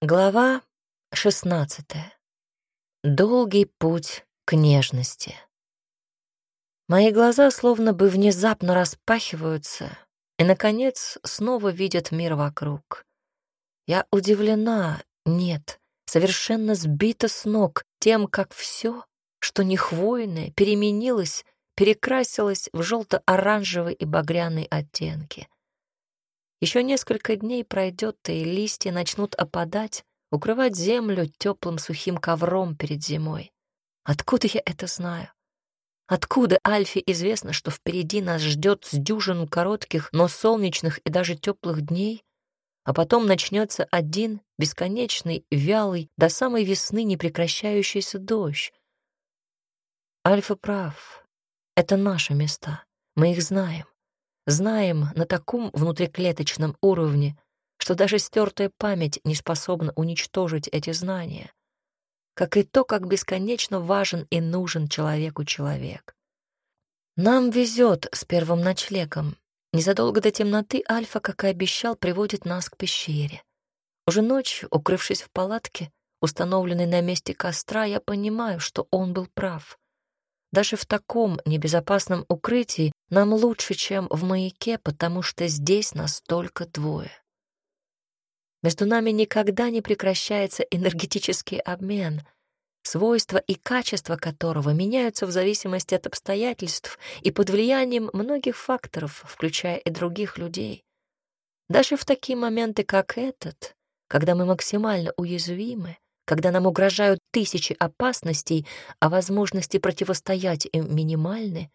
Глава шестнадцатая. Долгий путь к нежности. Мои глаза словно бы внезапно распахиваются и, наконец, снова видят мир вокруг. Я удивлена, нет, совершенно сбита с ног тем, как все, что не хвойное, переменилось, перекрасилось в желто-оранжевый и багряный оттенки — еще несколько дней пройдет, и листья начнут опадать, укрывать землю теплым сухим ковром перед зимой. Откуда я это знаю? Откуда Альфе известно, что впереди нас ждет с дюжину коротких, но солнечных и даже теплых дней, а потом начнется один бесконечный, вялый, до самой весны непрекращающийся дождь? Альфа прав. Это наши места. Мы их знаем. Знаем на таком внутриклеточном уровне, что даже стертая память не способна уничтожить эти знания, как и то, как бесконечно важен и нужен человеку человек. Нам везет с первым ночлегом. Незадолго до темноты Альфа, как и обещал, приводит нас к пещере. Уже ночью, укрывшись в палатке, установленной на месте костра, я понимаю, что он был прав. Даже в таком небезопасном укрытии нам лучше, чем в маяке, потому что здесь нас только двое. Между нами никогда не прекращается энергетический обмен, свойства и качества которого меняются в зависимости от обстоятельств и под влиянием многих факторов, включая и других людей. Даже в такие моменты, как этот, когда мы максимально уязвимы, когда нам угрожают тысячи опасностей, а возможности противостоять им минимальны,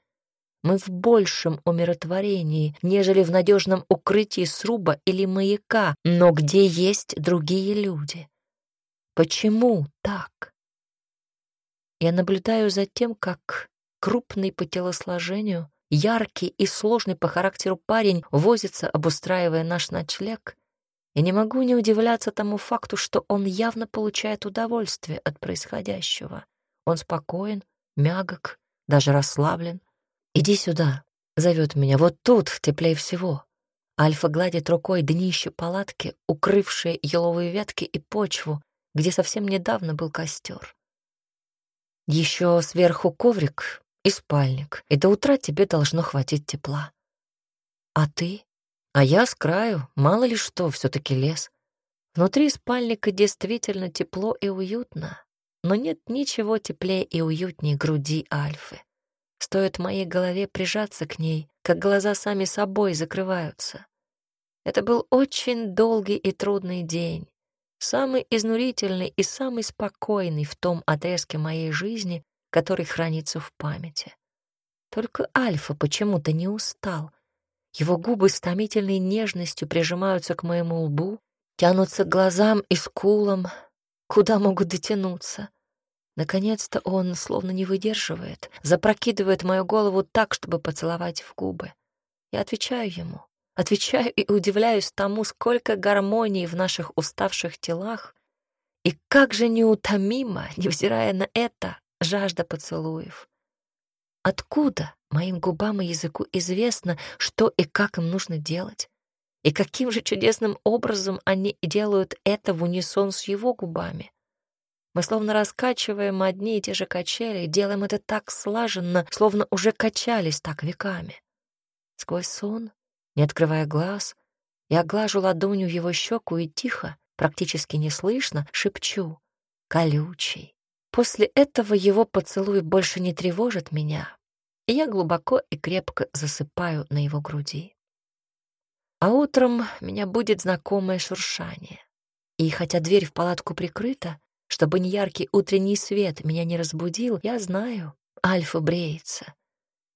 мы в большем умиротворении, нежели в надежном укрытии сруба или маяка, но где есть другие люди. Почему так? Я наблюдаю за тем, как крупный по телосложению, яркий и сложный по характеру парень возится, обустраивая наш ночлег, и не могу не удивляться тому факту, что он явно получает удовольствие от происходящего. Он спокоен, мягок, даже расслаблен. «Иди сюда», — зовет меня, — «вот тут теплее всего». Альфа гладит рукой днище палатки, укрывшие еловые ветки и почву, где совсем недавно был костер. Еще сверху коврик и спальник, и до утра тебе должно хватить тепла. А ты? А я с краю, мало ли что, все таки лес. Внутри спальника действительно тепло и уютно, но нет ничего теплее и уютнее груди Альфы. Стоит моей голове прижаться к ней, как глаза сами собой закрываются. Это был очень долгий и трудный день, самый изнурительный и самый спокойный в том отрезке моей жизни, который хранится в памяти. Только Альфа почему-то не устал — его губы с томительной нежностью прижимаются к моему лбу, тянутся к глазам и скулам, куда могут дотянуться. Наконец-то он, словно не выдерживает, запрокидывает мою голову так, чтобы поцеловать в губы. Я отвечаю ему, отвечаю и удивляюсь тому, сколько гармонии в наших уставших телах, и как же неутомимо, невзирая на это, жажда поцелуев. Откуда моим губам и языку известно, что и как им нужно делать? И каким же чудесным образом они делают это в унисон с его губами? Мы словно раскачиваем одни и те же качели, делаем это так слаженно, словно уже качались так веками. Сквозь сон, не открывая глаз, я глажу ладонью его щеку и тихо, практически неслышно, шепчу «колючий». После этого его поцелуй больше не тревожит меня, и я глубоко и крепко засыпаю на его груди. А утром меня будет знакомое шуршание. И хотя дверь в палатку прикрыта, чтобы неяркий утренний свет меня не разбудил, я знаю, Альфа бреется.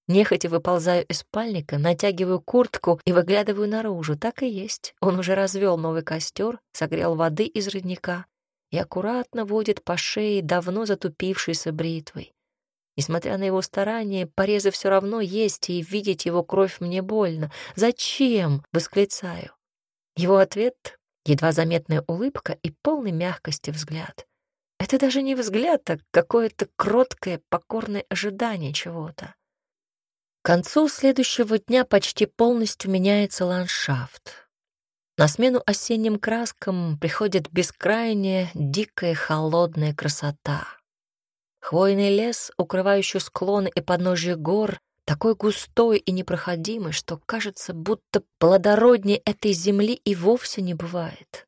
Нехотя выползаю из спальника, натягиваю куртку и выглядываю наружу. Так и есть. Он уже развел новый костер, согрел воды из родника и аккуратно водит по шее давно затупившейся бритвой. Несмотря на его старания, порезы все равно есть, и видеть его кровь мне больно. «Зачем?» — восклицаю. Его ответ — едва заметная улыбка и полный мягкости взгляд. Это даже не взгляд, а какое-то кроткое, покорное ожидание чего-то. К концу следующего дня почти полностью меняется ландшафт. На смену осенним краскам приходит бескрайняя, дикая, холодная красота. Хвойный лес, укрывающий склоны и подножья гор, такой густой и непроходимый, что кажется, будто плодороднее этой земли и вовсе не бывает.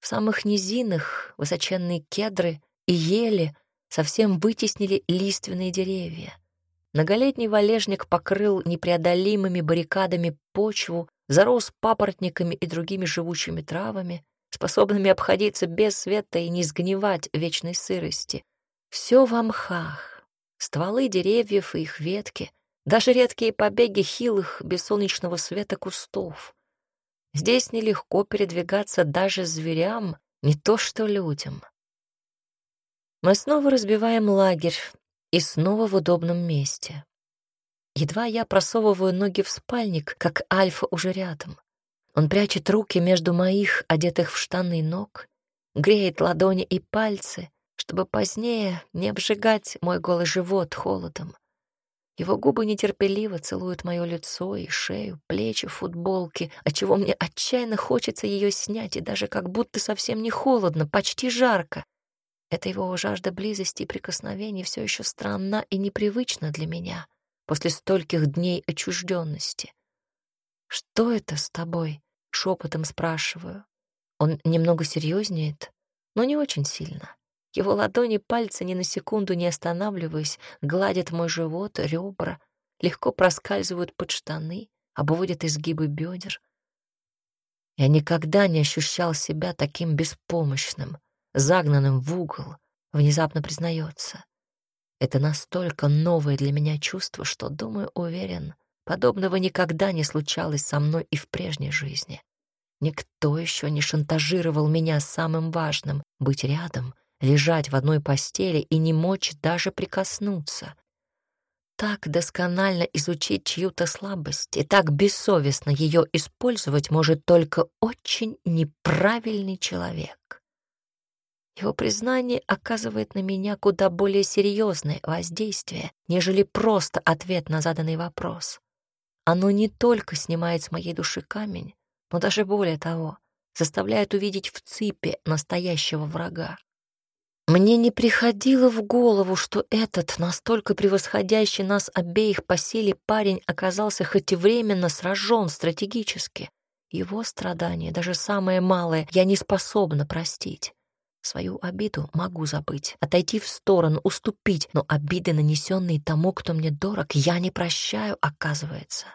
В самых низинах высоченные кедры и ели совсем вытеснили лиственные деревья. Многолетний валежник покрыл непреодолимыми баррикадами почву, зарос папоротниками и другими живучими травами, способными обходиться без света и не сгнивать вечной сырости. Все в мхах, стволы деревьев и их ветки, даже редкие побеги хилых без солнечного света кустов. Здесь нелегко передвигаться даже зверям, не то что людям. Мы снова разбиваем лагерь и снова в удобном месте. Едва я просовываю ноги в спальник, как Альфа уже рядом. Он прячет руки между моих, одетых в штаны ног, греет ладони и пальцы, чтобы позднее не обжигать мой голый живот холодом. Его губы нетерпеливо целуют мое лицо и шею, плечи, футболки, отчего мне отчаянно хочется ее снять, и даже как будто совсем не холодно, почти жарко. Это его жажда близости и прикосновений все еще странна и непривычна для меня после стольких дней отчужденности. «Что это с тобой?» — шепотом спрашиваю. Он немного серьезнеет, но не очень сильно. Его ладони пальцы ни на секунду не останавливаясь, гладят мой живот, ребра, легко проскальзывают под штаны, обводят изгибы бедер. Я никогда не ощущал себя таким беспомощным, загнанным в угол, внезапно признается. Это настолько новое для меня чувство, что, думаю, уверен, подобного никогда не случалось со мной и в прежней жизни. Никто еще не шантажировал меня самым важным — быть рядом, лежать в одной постели и не мочь даже прикоснуться. Так досконально изучить чью-то слабость и так бессовестно ее использовать может только очень неправильный человек. Его признание оказывает на меня куда более серьезное воздействие, нежели просто ответ на заданный вопрос. Оно не только снимает с моей души камень, но даже более того, заставляет увидеть в ципе настоящего врага. Мне не приходило в голову, что этот настолько превосходящий нас обеих по силе парень оказался хоть и временно сражен стратегически. Его страдания, даже самое малое, я не способна простить. Свою обиду могу забыть, отойти в сторону, уступить, но обиды, нанесенные тому, кто мне дорог, я не прощаю, оказывается.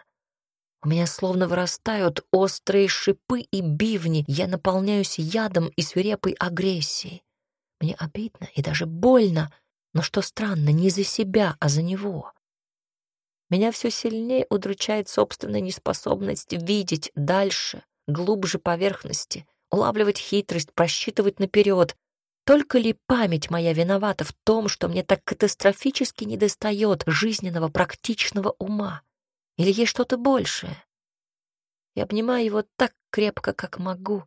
У меня словно вырастают острые шипы и бивни, я наполняюсь ядом и свирепой агрессией. Мне обидно и даже больно, но что странно, не за себя, а за него. Меня все сильнее удручает собственная неспособность видеть дальше, глубже поверхности, улавливать хитрость, просчитывать наперед. Только ли память моя виновата в том, что мне так катастрофически недостает жизненного практичного ума? Или есть что-то большее? Я обнимаю его так крепко, как могу,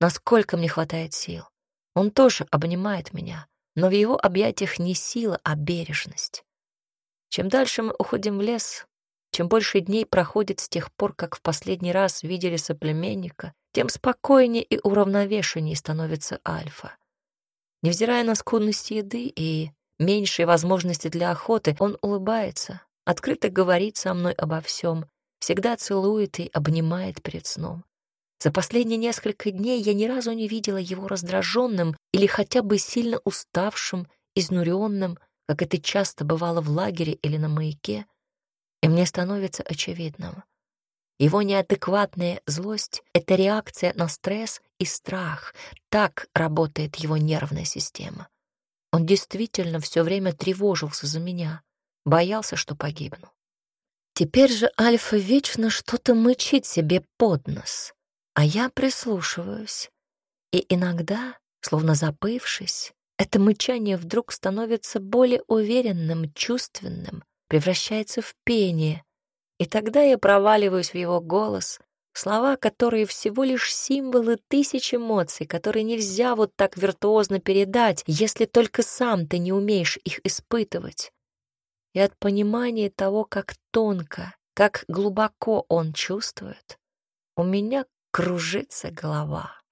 насколько мне хватает сил. Он тоже обнимает меня, но в его объятиях не сила, а бережность. Чем дальше мы уходим в лес, чем больше дней проходит с тех пор, как в последний раз видели соплеменника, тем спокойнее и уравновешеннее становится Альфа. Невзирая на скудность еды и меньшие возможности для охоты, он улыбается, открыто говорит со мной обо всем, всегда целует и обнимает перед сном. За последние несколько дней я ни разу не видела его раздраженным или хотя бы сильно уставшим, изнуренным, как это часто бывало в лагере или на маяке, и мне становится очевидным — его неадекватная злость — это реакция на стресс и страх. Так работает его нервная система. Он действительно все время тревожился за меня, боялся, что погибну. Теперь же Альфа вечно что-то мычит себе под нос, а я прислушиваюсь. И иногда, словно забывшись, это мычание вдруг становится более уверенным, чувственным, превращается в пение, и тогда я проваливаюсь в его голос, слова, которые всего лишь символы тысяч эмоций, которые нельзя вот так виртуозно передать, если только сам ты не умеешь их испытывать. И от понимания того, как тонко, как глубоко он чувствует, у меня кружится голова.